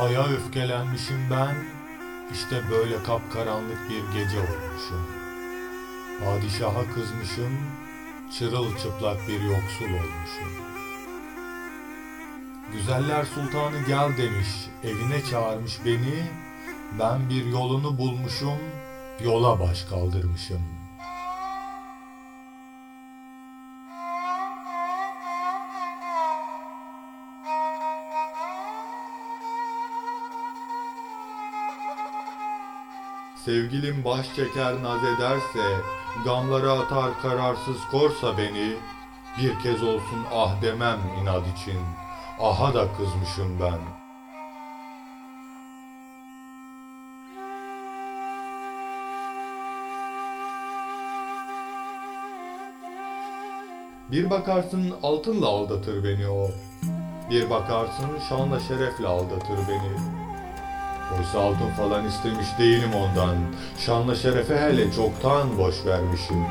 Aya öfkelenmişim ben, işte böyle kapkaranlık bir gece olmuşum. Padişaha kızmışım, çırılçıplak bir yoksul olmuşum. Güzeller sultanı gel demiş, evine çağırmış beni, ben bir yolunu bulmuşum, yola baş kaldırmışım. Sevgilim baş çeker naz ederse, gamlara atar kararsız korsa beni, bir kez olsun ah demem inat için, aha da kızmışım ben. Bir bakarsın altınla aldatır beni o. Bir bakarsın şanla şerefle aldatır beni. Oysa altın falan istemiş değilim ondan. Şanla şerefe hele çoktan boş vermişim.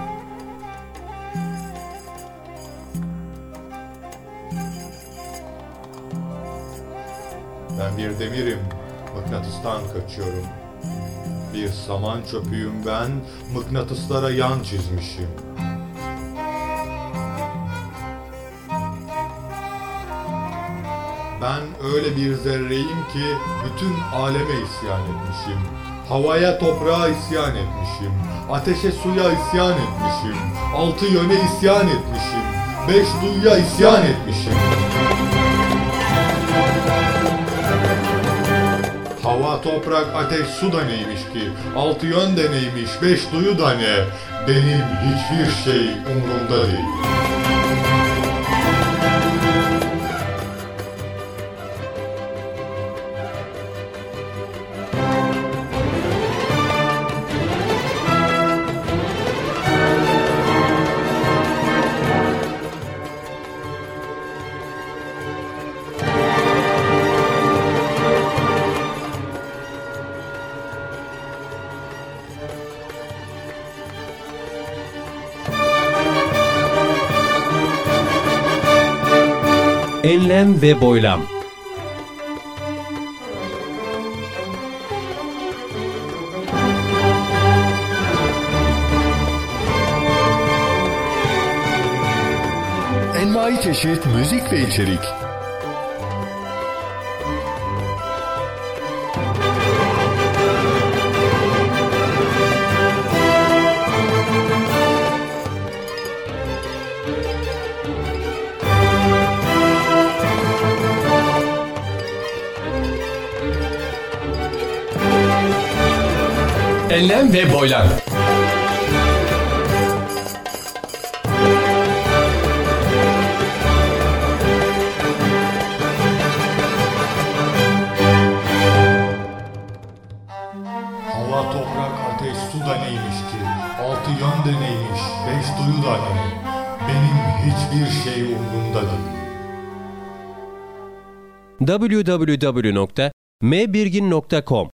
Ben bir demirim, mıknatıstan kaçıyorum. Bir saman çöpüyüm ben, mıknatıslara yan çizmişim. Ben öyle bir zerreyim ki bütün aleme isyan etmişim. Havaya toprağa isyan etmişim. Ateşe suya isyan etmişim. Altı yöne isyan etmişim. Beş duyuya isyan etmişim. Hava, toprak, ateş, su da neymiş ki? Altı yön de neymiş? Beş duyu da ne? Benim hiçbir şey umurumda değil. Enlem ve boylam. Envai çeşit müzik ve içerik. Enlem ve boylam. Hava, toprak, ateş, su da neymiş ki? Altı yön de neymiş? Beş duyu da ne? Benim hiçbir şey umurumda değil. www.mbirgin.com